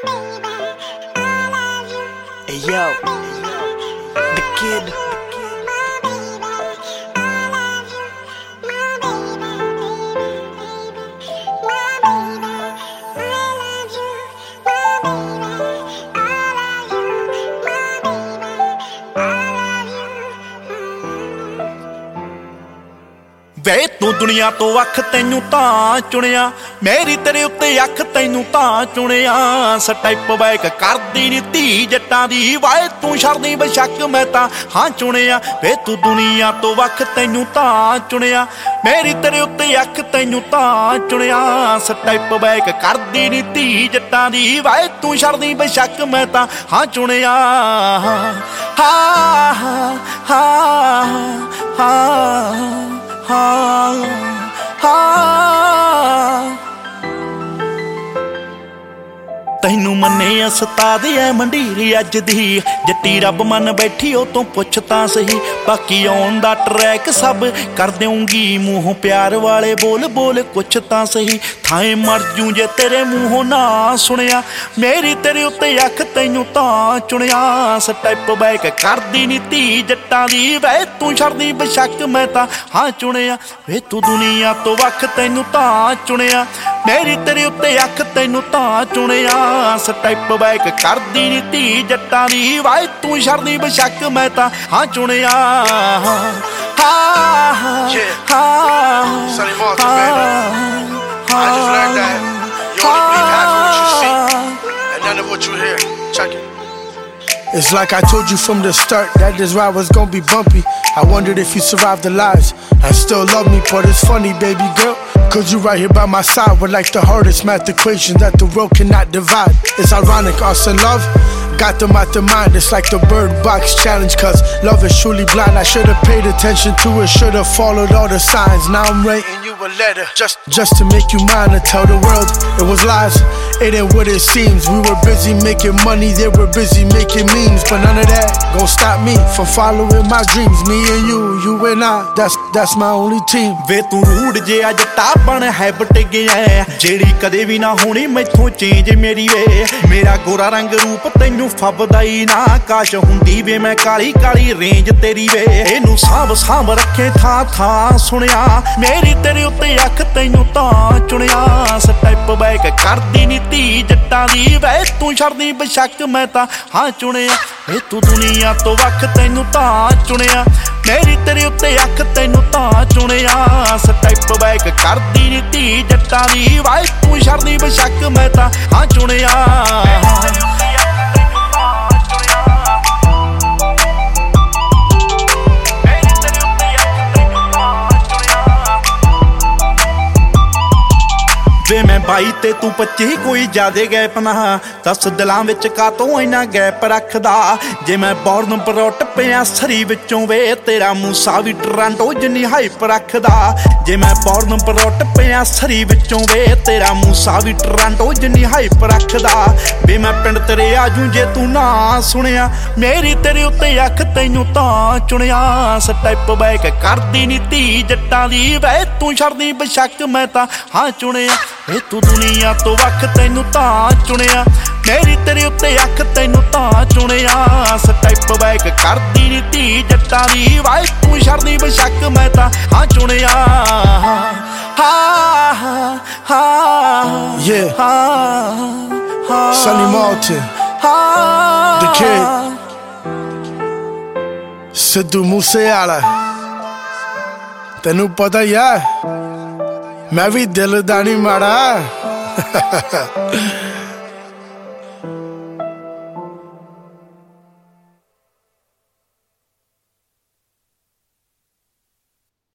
Hey yo, the kid. ਵੇ ਤੂੰ ਦੁਨੀਆ ਤੋਂ ਅੱਖ ਤੈਨੂੰ ਤਾਂ ਚੁਣਿਆ, ਮੇਰੀ ਤੇਰੇ ਉੱਤੇ ਅੱਖ ਤੈਨੂੰ ਤਾਂ ਚੁਣਿਆ। ਸਟੈਪ ਬੈਕ ਕਰਦੀ ਨੀ ਧੀ ਜੱਟਾਂ ਦੀ, ਵਾਏ ਤੂੰ ਛੜਦੀ ਬਸ਼ੱਕ ਮੈਂ ਤਾਂ ਹਾਂ ਚੁਣਿਆ। ਵੇ ਤੂੰ ਦੁਨੀਆ ਤੋਂ ਅੱਖ ਤੈਨੂੰ ਤਾਂ ਚੁਣਿਆ, ਮੇਰੀ ਤੇਰੇ ਉੱਤੇ ਅੱਖ ਤੈਨੂੰ ਤਾਂ ਚੁਣਿਆ। ਸਟੈਪ ਬੈਕ ਕਰਦੀ ਨੀ ਧੀ ਜੱਟਾਂ ਦੀ, ਵਾਏ ਤੂੰ ਛੜਦੀ ਬਸ਼ੱਕ ਮੈਂ ਤਾਂ ਹਾਂ ਚੁਣਿਆ। ਹਾਂ ਹਾਂ ਹਾਂ ਹਾਂ। ਹਾਂ ਹਾਂ ਤੈਨੂੰ ਮੰਨੇ ਉਸਤਾਦ ਐ ਮੰਡੀਰ ਅੱਜ ਦੀ। ਜੱਟੀ ਰੱਬ ਮੰਨ ਬੈਠੀ, ਉਹ ਤੋਂ ਪੁੱਛ ਤਾਂ ਸਹੀ। ਬਾਕੀ ਆਉਣ ਦਾ ਟਰੈਕ ਸਭ ਕਰ ਦੇਉਂਗੀ ਮੂੰਹੋਂ ਪਿਆਰ ਵਾਲੇ ਬੋਲ ਬੋਲ ਕੁਛ ਤਾਂ ਸਹੀ। ਥਾਏ ਮਰ ਜੂ ਜੇ ਤੇਰੇ ਮੂੰਹੋਂ ਨਾ ਸੁਣਿਆ। ਮੇਰੀ ਤੇਰੇ ਉੱਤੇ ਅੱਖ ਤੈਨੂੰ ਤਾਂ ਚੁਣਿਆ। ਸਟੈਪ ਬੈਕ ਕਰਦੀ ਨੀ ਧੀ ਜੱਟਾਂ ਦੀ। ਵੇ ਤੂੰ ਛੜਦੀ ਬਸ਼ੱਕ ਮੈਂ ਤਾਂ ਹਾਂ ਚੁਣਿਆ। ਵੇ ਤੂੰ ਦੁਨੀਆ ਤੋਂ ਵੱਖ ਤੈਨੂੰ ਤਾਂ ਚੁਣਿਆ। ਮੇਰੀ ਤੇਰੇ ਉੱਤੇ ਅੱਖ ਤੈਨੂੰ ਤਾਂ ਚੁਣਿਆ ਸਟੈਪ ਬੈਕ ਕਰਦੀ ਨੀ ਧੀ ਜੱਟਾਂ ਦੀ ਵਾਏ ਤੂੰ ਛੜਦੀ ਬਸ਼ੱਕ ਮੈਂ ਤਾਂ ਹਾਂ ਚੁਣਿਆ ਹਾਂ Yeah. Sonny Martin, baby. I just learned that you only believe half of what you see and none of what you hear. Check it. It's like I told you from the start that this ride was gonna be bumpy. I wondered if you survived the lies and still love me, but it's funny, baby girl. Cause you right here by my side with like the hardest math equation that the world cannot divide. It's ironic, us and love got them out the mind. It's like the bird box challenge, cause love is truly blind. I should've paid attention to it, should've followed all the signs. Now I'm writing you a letter just, just to make you mine and tell the world it was lies. It ain't what it seems. We were busy making money, they were busy making memes. But none of that gon' stop me from following my dreams. Me and you, you and I, that's that's my only team. ਵੇ ਤੂੰ ਰੂੜ ਜੇ ਅੱਜ ਬਣ ਹੈਬਟ ਗਿਆ ਜਿਹੜੀ ਕਦੇ ਵੀ ਨਾ ਹੋਣੀ ਮੈਥੋਂ ਚੇਂਜ ਮੇਰੀ ਵੇ ਮੇਰਾ ਗੋਰਾ ਰੰਗ ਰੂਪ ਤੈਨੂੰ ਫੱਬਦਾ ਹੀ ਨਾ ਕਾਸ਼ ਹੁੰਦੀ ਵੇ ਮੈਂ ਕਾਲੀ ਕਾਲੀ ਰੇਂਜ ਤੇਰੀ ਵੇ ਇਹਨੂੰ ਸਾਂਭ ਸਾਂਭ ਰੱਖੇ ਥਾਂ ਥਾਂ ਸੁਣਿਆ ਮੇਰੀ ਤੇਰੇ ਉੱਤੇ ਅੱਖ ਤੈਨੂੰ ਤਾਂ ਚੁਣਿਆ ਸਟੈਪ ਬੈਕ ਕਰਦੀ ਨੀ ਧੀ ਜੱਟਾਂ ਦੀ, ਵੇ ਤੂੰ ਛੜਦੀ ਬਸ਼ੱਕ, ਮੈਂ ਤਾਂ ਹਾਂ ਚੁਣਿਆ। ਏ ਤੂੰ ਦੁਨੀਆ ਤੋਂ ਵੱਖ, ਤੈਨੂੰ ਤਾਂ ਚੁਣਿਆ। ਮੇਰੀ ਤੇਰੇ ਉੱਤੇ ਅੱਖ, ਤੈਨੂੰ ਤਾਂ ਚੁਣਿਆ। ਸਟੈਪ ਬੈਕ ਕਰਦੀ ਨੀ ਧੀ ਜੱਟਾਂ ਦੀ ਵਾਏ ਤੂੰ ਛੜਦੀ ਬਸ਼ੱਕ, ਮੈਂ ਤਾਂ ਹਾਂ ਚੁਣਿਆ। 22 ਤੇ ਤੂੰ 25 ਕੋਈ ਜਿਆਦੇ ਗੈਪ ਨਾ। ਦਸ ਦਿਲਾਂ ਵਿੱਚ ਕਾਤੋਂ ਇੰਨਾ ਗੈਪ ਰੱਖਦਾ? ਜੇ ਮੈਂ ਬੌਰਨ ਪਰੋਟ ਪਿਆ ਸਰੀ ਵਿੱਚੋਂ ਵੇ, ਤੇਰਾ ਮੂਸਾ ਵੀ ਟਰਾਂਟੋ ਜਿੰਨੀ ਹਾਈਪ ਰੱਖਦਾ। ਜੇ ਮੈਂ ਬੌਰਨ ਪਰੋਟ ਪਿਆ ਸਰੀ ਵਿੱਚੋਂ ਵੇ, ਤੇਰਾ ਮੂਸਾ ਵੀ ਟਰਾਂਟੋ ਜਿੰਨੀ ਹਾਈਪ ਰੱਖਦਾ। ਵੇ, ਮੈਂ ਪਿੰਡ ਤੇਰੇ ਆਜੂ ਜੇ ਤੂੰ ਨਾ ਸੁਣਿਆ। ਮੇਰੀ ਤੇਰੇ ਉੱਤੇ ਅੱਖ ਤੈਨੂੰ ਤਾਂ ਚੁਣਿਆ। ਸਟੈਪ ਬੈਕ ਕਰਦੀ ਨੀ ਧੀ ਜੱਟਾਂ ਦੀ। ਵੇ, ਤੂੰ ਛੜਦੀ ਬਸ਼ੱਕ, ਮੈਂ ਤਾਂ ਹਾਂ ਚੁਣਿਆ। ਏ ਤੂੰ ਦੁਨੀਆ ਤੋਂ ਵੱਖ ਤੈਨੂੰ ਤਾਂ ਚੁਣਿਆ। ਮੇਰੀ ਤੇਰੇ ਉੱਤੇ ਅੱਖ ਤੈਨੂੰ ਤਾਂ ਚੁਣਿਆ। ਸਟੈਪ ਬੈਕ ਕਰਦੀ ਨੀ ਧੀ ਜੱਟਾਂ ਦੀ। ਵਾਏ ਤੂੰ ਛੜਦੀ ਬਸ਼ੱਕ ਮੈਂ ਤਾਂ ਹਾਂ ਚੁਣਿਆ। ਹਾਂ ਹਾਂ Yeah. ਹਾਂ Sonny Martin, ਹਾਂ। The Kid. ਸਿੱਧੂ ਮੂਸੇਵਾਲਾ। ਤੈਨੂੰ ਪਤਾ ਹੀ ਆ ਮੈਂ ਵੀ ਦਿਲ ਦਾ ਨਹੀਂ ਮਾੜਾ।